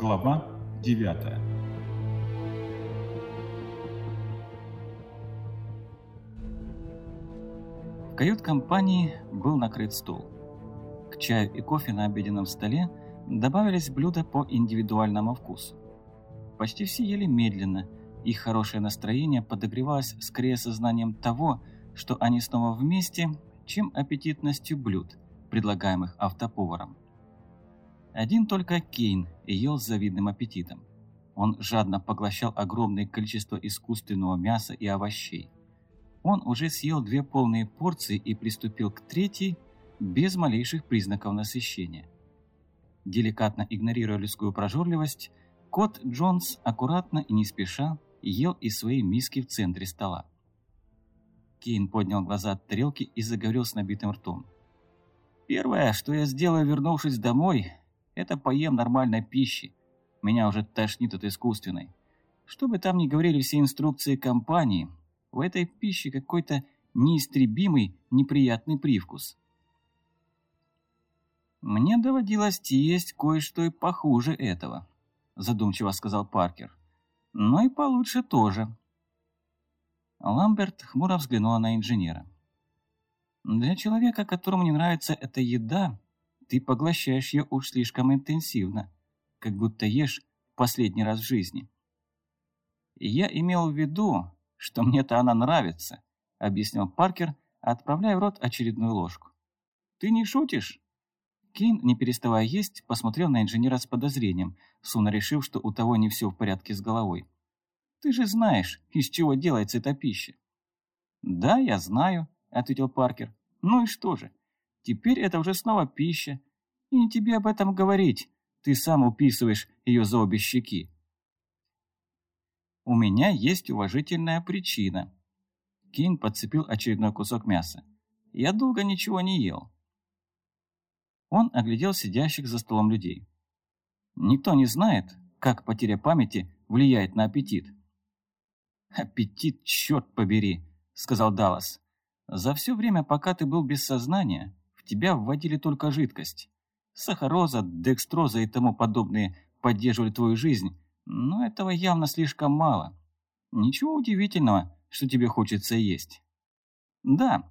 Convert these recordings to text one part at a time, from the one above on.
Глава 9 В кают-компании был накрыт стол. К чаю и кофе на обеденном столе добавились блюда по индивидуальному вкусу. Почти все ели медленно, их хорошее настроение подогревалось скорее сознанием того, что они снова вместе, чем аппетитностью блюд, предлагаемых автоповаром. Один только Кейн ел с завидным аппетитом. Он жадно поглощал огромное количество искусственного мяса и овощей. Он уже съел две полные порции и приступил к третьей без малейших признаков насыщения. Деликатно игнорируя людскую прожорливость, кот Джонс аккуратно и не спеша ел из своей миски в центре стола. Кейн поднял глаза от тарелки и заговорил с набитым ртом. «Первое, что я сделаю, вернувшись домой, это поем нормальной пищи. Меня уже тошнит от искусственной. Что бы там ни говорили все инструкции компании, в этой пище какой-то неистребимый неприятный привкус. «Мне доводилось есть кое-что и похуже этого», – задумчиво сказал Паркер. «Но и получше тоже». Ламберт хмуро взглянула на инженера. «Для человека, которому не нравится эта еда, ты поглощаешь ее уж слишком интенсивно, как будто ешь последний раз в жизни. я имел в виду, что мне-то она нравится, объяснил Паркер, отправляя в рот очередную ложку. Ты не шутишь? Кейн, не переставая есть, посмотрел на инженера с подозрением, словно решив, что у того не все в порядке с головой. «Ты же знаешь, из чего делается эта пища». «Да, я знаю», — ответил Паркер. «Ну и что же? Теперь это уже снова пища. И не тебе об этом говорить. Ты сам уписываешь ее за обе щеки. У меня есть уважительная причина. Кейн подцепил очередной кусок мяса. Я долго ничего не ел. Он оглядел сидящих за столом людей. Никто не знает, как потеря памяти влияет на аппетит. «Аппетит, черт побери!» — сказал Даллас. «За все время, пока ты был без сознания, тебя вводили только жидкость. Сахароза, декстроза и тому подобные поддерживали твою жизнь, но этого явно слишком мало. Ничего удивительного, что тебе хочется есть. Да.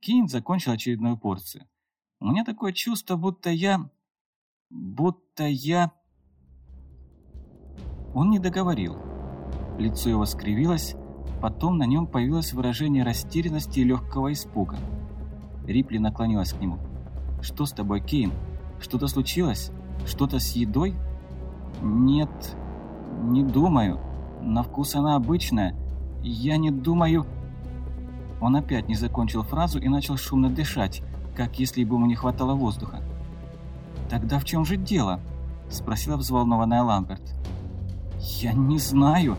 Кейн закончил очередную порцию. У меня такое чувство, будто я... Будто я... Он не договорил. Лицо его скривилось, потом на нем появилось выражение растерянности и легкого испуга. Рипли наклонилась к нему. «Что с тобой, Кейн? Что-то случилось? Что-то с едой?» «Нет, не думаю. На вкус она обычная. Я не думаю...» Он опять не закончил фразу и начал шумно дышать, как если бы ему не хватало воздуха. «Тогда в чем же дело?» – спросила взволнованная Ламберт. «Я не знаю».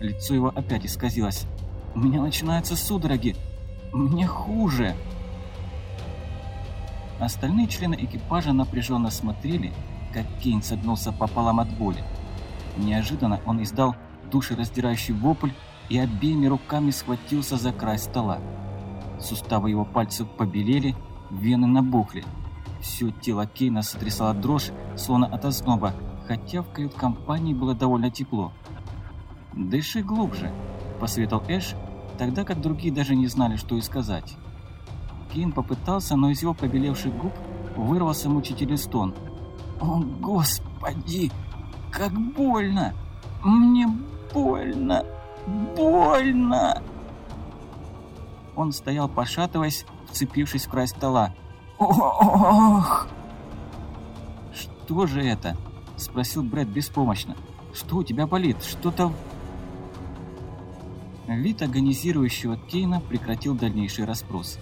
Лицо его опять исказилось. «У меня начинаются судороги. Мне хуже». Остальные члены экипажа напряженно смотрели, как Кейн согнулся пополам от боли. Неожиданно он издал душераздирающий вопль и обеими руками схватился за край стола. Суставы его пальцев побелели, вены набухли. Все тело Кейна сотрясало дрожь, словно от озноба, хотя в кают-компании было довольно тепло. «Дыши глубже», – посоветовал Эш, тогда как другие даже не знали, что и сказать. Кейн попытался, но из его побелевших губ вырвался мучительный стон. «О, Господи! Как больно! Мне больно! Больно!» Он стоял, пошатываясь, вцепившись в край стола. «Ох!» «Что же это?» – спросил Брэд беспомощно. «Что у тебя болит? Что-то...» Вид агонизирующего Кейна прекратил дальнейший расспрос.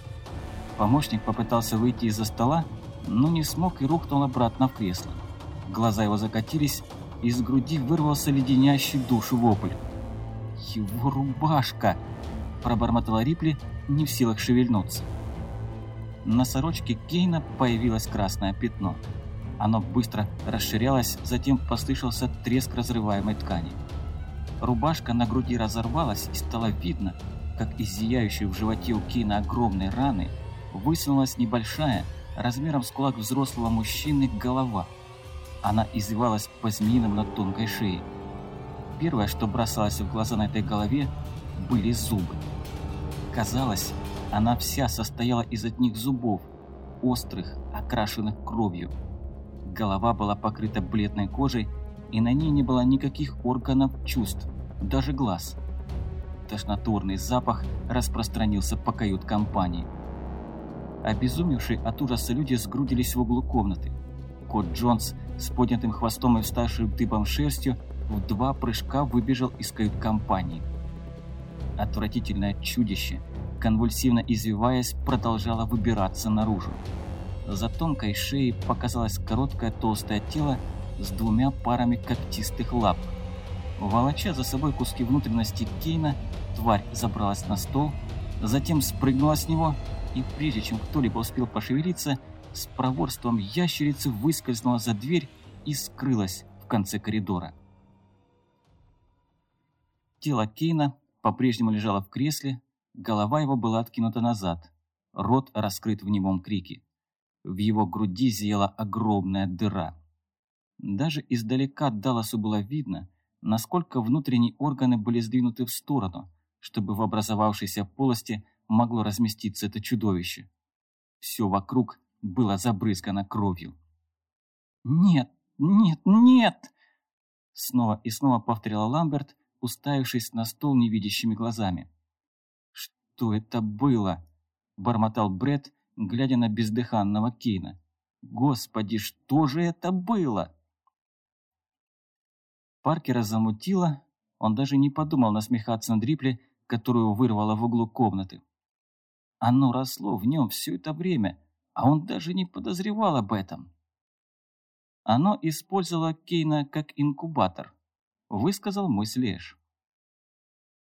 Помощник попытался выйти из-за стола, но не смог и рухнул обратно в кресло. Глаза его закатились, из груди вырвался леденящий душу вопль. «Его рубашка!» – пробормотала Рипли, не в силах шевельнуться. На сорочке Кейна появилось красное пятно. Оно быстро расширялось, затем послышался треск разрываемой ткани. Рубашка на груди разорвалась и стало видно, как из зияющей в животе у Кейна огромной раны высунулась небольшая, размером с кулак взрослого мужчины, голова. Она извивалась по-змеиному на тонкой шее. Первое, что бросалось в глаза на этой голове, были зубы. Казалось, она вся состояла из одних зубов, острых, окрашенных кровью. Голова была покрыта бледной кожей, и на ней не было никаких органов чувств, даже глаз. Тошнотворный запах распространился по кают-компании. Обезумевшие от ужаса люди сгрудились в углу комнаты. Кот Джонс с поднятым хвостом и вставшим дыбом шерстью в два прыжка выбежал из кают-компании. Отвратительное чудище, конвульсивно извиваясь, продолжало выбираться наружу. За тонкой шеей показалось короткое толстое тело с двумя парами когтистых лап. Волоча за собой куски внутренности Кейна, тварь забралась на стол, затем спрыгнула с него и, прежде чем кто-либо успел пошевелиться, с проворством ящерицы выскользнула за дверь и скрылась в конце коридора. Тело Кейна по-прежнему лежало в кресле, голова его была откинута назад, рот раскрыт в немом крике. В его груди зияла огромная дыра. Даже издалека Далласу было видно, насколько внутренние органы были сдвинуты в сторону, чтобы в образовавшейся полости могло разместиться это чудовище. Все вокруг было забрызгано кровью. «Нет, нет, нет!» Снова и снова повторяла Ламберт, уставившись на стол невидящими глазами. «Что это было?» – бормотал Бред, глядя на бездыханного Кейна. «Господи, что же это было?» Паркера замутило, он даже не подумал насмехаться над Рипли, которую вырвало в углу комнаты. Оно росло в нем все это время, а он даже не подозревал об этом. Оно использовало Кейна как инкубатор, высказал мысль Эш.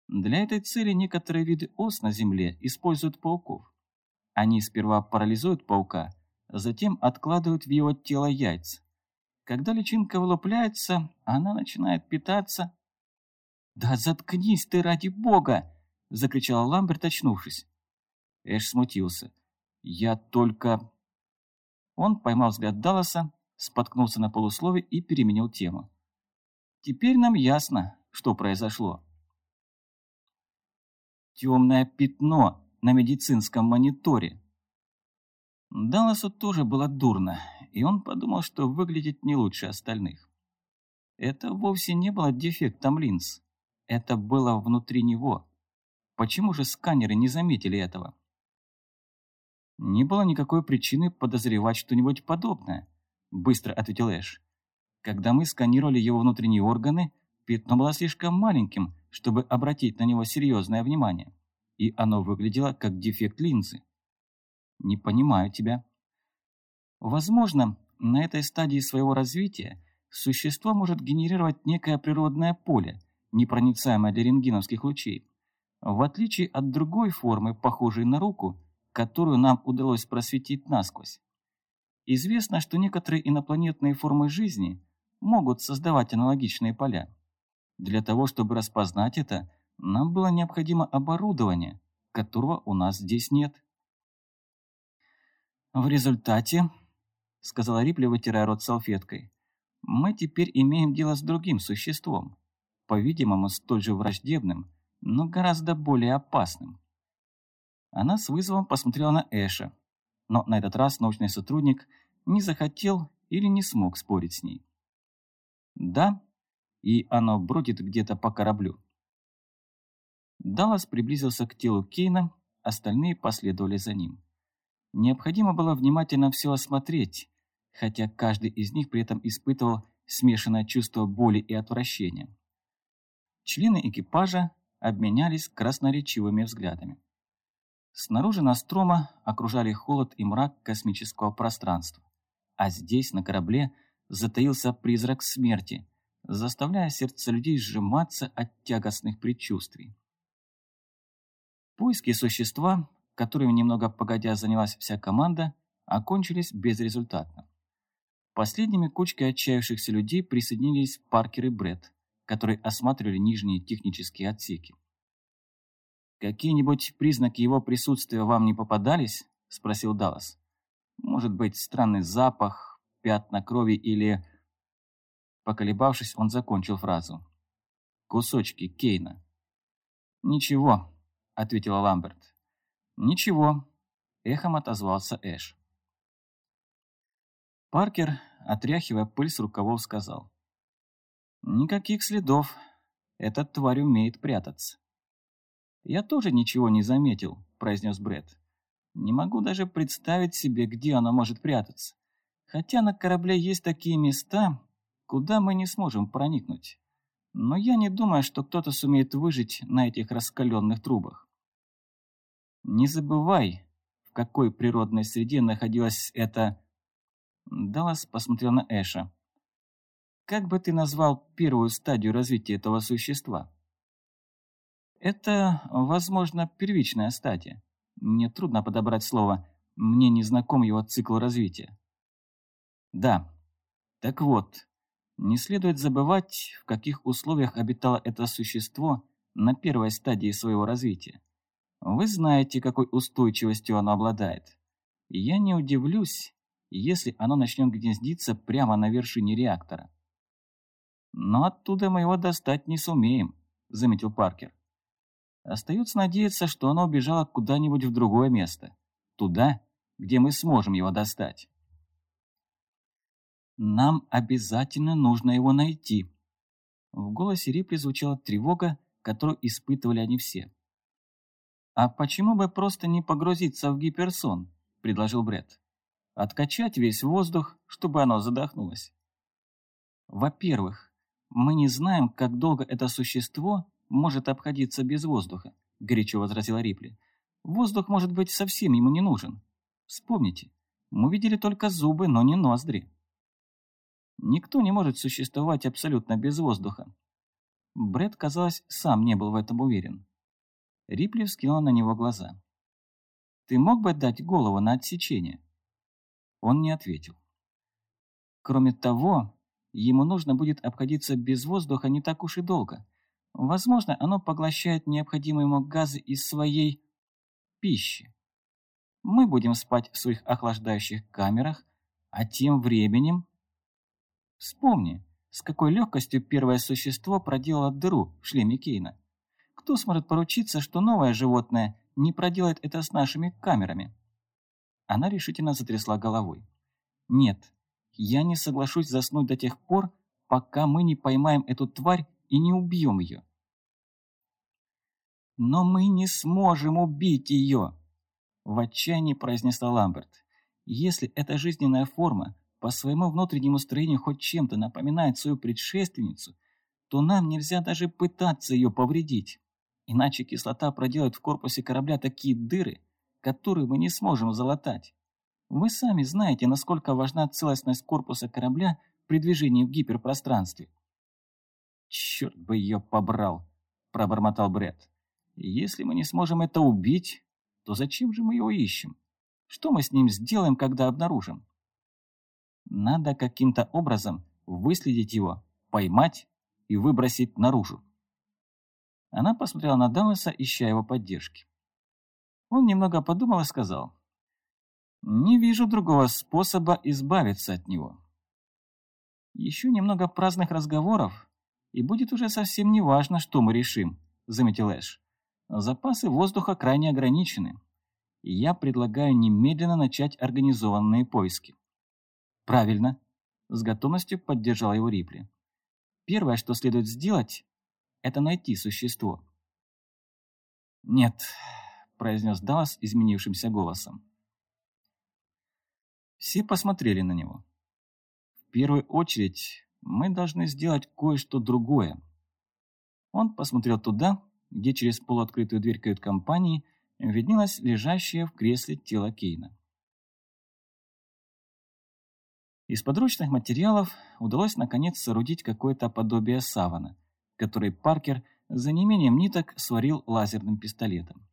Для этой цели некоторые виды ос на Земле используют пауков. Они сперва парализуют паука, затем откладывают в его тело яйца. Когда личинка вылупляется, она начинает питаться. «Да заткнись ты ради бога!» – закричал Ламберт, очнувшись. Эш смутился. «Я только...» Он поймал взгляд Далласа, споткнулся на полуслове и переменил тему. «Теперь нам ясно, что произошло». «Темное пятно на медицинском мониторе». Далласу тоже было дурно, и он подумал, что выглядит не лучше остальных. Это вовсе не было дефектом линз. Это было внутри него. Почему же сканеры не заметили этого? «Не было никакой причины подозревать что-нибудь подобное», – быстро ответил Эш. «Когда мы сканировали его внутренние органы, пятно было слишком маленьким, чтобы обратить на него серьезное внимание, и оно выглядело как дефект линзы». «Не понимаю тебя». Возможно, на этой стадии своего развития существо может генерировать некое природное поле, непроницаемое для рентгеновских лучей. В отличие от другой формы, похожей на руку, которую нам удалось просветить насквозь. Известно, что некоторые инопланетные формы жизни могут создавать аналогичные поля. Для того, чтобы распознать это, нам было необходимо оборудование, которого у нас здесь нет. В результате, сказала Рипли, вытирая рот салфеткой, мы теперь имеем дело с другим существом, по-видимому, столь же враждебным, но гораздо более опасным. Она с вызовом посмотрела на Эша, но на этот раз научный сотрудник не захотел или не смог спорить с ней. Да, и оно бродит где-то по кораблю. Даллас приблизился к телу Кейна, остальные последовали за ним. Необходимо было внимательно все осмотреть, хотя каждый из них при этом испытывал смешанное чувство боли и отвращения. Члены экипажа обменялись красноречивыми взглядами. Снаружи Настрома окружали холод и мрак космического пространства. А здесь, на корабле, затаился призрак смерти, заставляя сердце людей сжиматься от тягостных предчувствий. Поиски существа, которыми немного погодя занялась вся команда, окончились безрезультатно. Последними кучкой отчаявшихся людей присоединились Паркер и Бред, которые осматривали нижние технические отсеки. «Какие-нибудь признаки его присутствия вам не попадались?» – спросил Даллас. «Может быть, странный запах, пятна крови или...» Поколебавшись, он закончил фразу. «Кусочки Кейна». «Ничего», — ответила Ламберт. «Ничего», — эхом отозвался Эш. Паркер, отряхивая пыль с рукавов, сказал. «Никаких следов. Этот тварь умеет прятаться». «Я тоже ничего не заметил», — произнес Бред. «Не могу даже представить себе, где она может прятаться. Хотя на корабле есть такие места, куда мы не сможем проникнуть. Но я не думаю, что кто-то сумеет выжить на этих раскаленных трубах. Не забывай, в какой природной среде находилась эта... Даллас посмотрел на Эша. Как бы ты назвал первую стадию развития этого существа? Это, возможно, первичная стадия. Мне трудно подобрать слово. Мне не знаком его цикл развития. Да. Так вот, не следует забывать, в каких условиях обитало это существо на первой стадии своего развития. Вы знаете, какой устойчивостью оно обладает. Я не удивлюсь, если оно начнет гнездиться прямо на вершине реактора. «Но оттуда мы его достать не сумеем», — заметил Паркер. «Остается надеяться, что оно убежало куда-нибудь в другое место. Туда, где мы сможем его достать». «Нам обязательно нужно его найти». В голосе Рипли звучала тревога, которую испытывали они все. «А почему бы просто не погрузиться в гиперсон?» – предложил Бред. «Откачать весь воздух, чтобы оно задохнулось». «Во-первых, мы не знаем, как долго это существо может обходиться без воздуха», – горячо возразила Рипли. «Воздух, может быть, совсем ему не нужен. Вспомните, мы видели только зубы, но не ноздри». Никто не может существовать абсолютно без воздуха. Бред, казалось, сам не был в этом уверен. Рипли вскинула на него глаза. «Ты мог бы дать голову на отсечение?» Он не ответил. Кроме того, ему нужно будет обходиться без воздуха не так уж и долго. Возможно, оно поглощает необходимые ему газы из своей пищи. Мы будем спать в своих охлаждающих камерах, а тем временем Вспомни, с какой легкостью первое существо проделало дыру в шлеме Кейна. Кто сможет поручиться, что новое животное не проделает это с нашими камерами? Она решительно затрясла головой. Нет, я не соглашусь заснуть до тех пор, пока мы не поймаем эту тварь и не убьем ее. «Но мы не сможем убить ее!» В отчаянии произнесла Ламберт. «Если эта жизненная форма по своему внутреннему строению хоть чем-то напоминает свою предшественницу, то нам нельзя даже пытаться ее повредить. Иначе кислота проделает в корпусе корабля такие дыры, которые мы не сможем залатать. Вы сами знаете, насколько важна целостность корпуса корабля при движении в гиперпространстве. «Черт бы ее побрал!» – пробормотал Бред. «Если мы не сможем это убить, то зачем же мы его ищем? Что мы с ним сделаем, когда обнаружим?» Надо каким-то образом выследить его, поймать и выбросить наружу. Она посмотрела на Далласа, ища его поддержки. Он немного подумал и сказал, «Не вижу другого способа избавиться от него». «Еще немного праздных разговоров, и будет уже совсем не важно, что мы решим», — заметил Эш. «Запасы воздуха крайне ограничены, и я предлагаю немедленно начать организованные поиски». «Правильно», — с готовностью поддержал его Рипли. «Первое, что следует сделать, это найти существо». «Нет», — произнес Даллас изменившимся голосом. Все посмотрели на него. «В первую очередь мы должны сделать кое-что другое». Он посмотрел туда, где через полуоткрытую дверь кают-компании виднелось лежащее в кресле тело Кейна. Из подручных материалов удалось наконец соорудить какое-то подобие савана, который Паркер за неимением ниток сварил лазерным пистолетом.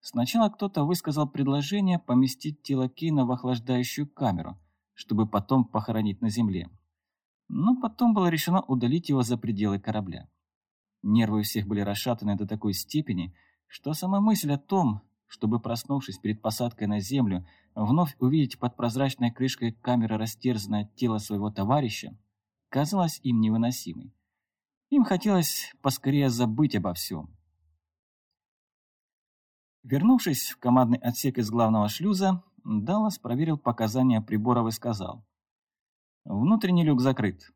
Сначала кто-то высказал предложение поместить тело Кейна в охлаждающую камеру, чтобы потом похоронить на земле. Но потом было решено удалить его за пределы корабля. Нервы у всех были расшатаны до такой степени, что сама мысль о том, чтобы, проснувшись перед посадкой на землю, вновь увидеть под прозрачной крышкой камеры растерзанное тело своего товарища, казалась им невыносимой. Им хотелось поскорее забыть обо всем. Вернувшись в командный отсек из главного шлюза, Даллас проверил показания приборов и сказал. «Внутренний люк закрыт».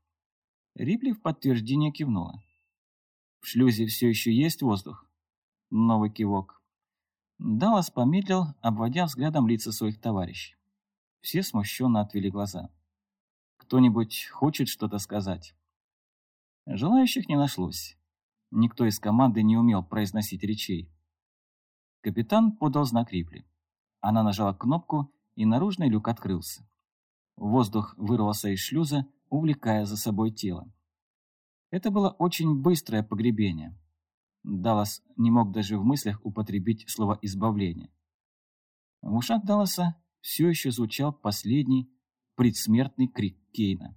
Рипли в подтверждение кивнула. «В шлюзе все еще есть воздух?» Новый кивок. Даллас помедлил, обводя взглядом лица своих товарищей. Все смущенно отвели глаза. «Кто-нибудь хочет что-то сказать?» Желающих не нашлось. Никто из команды не умел произносить речей. Капитан подал знак Рипли. Она нажала кнопку, и наружный люк открылся. Воздух вырвался из шлюза, увлекая за собой тело. Это было очень быстрое погребение. Даллас не мог даже в мыслях употребить слово «избавление». В ушах Далласа все еще звучал последний предсмертный крик Кейна.